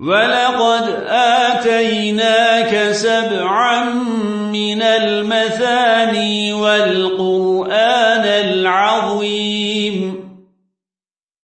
ولقد آتيناك سبعا من المثاني والقرآن العظيم.